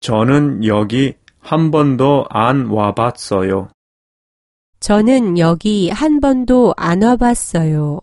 저는 여기 한 번도 안 와봤어요. 저는 여기 한 번도 안 와봤어요.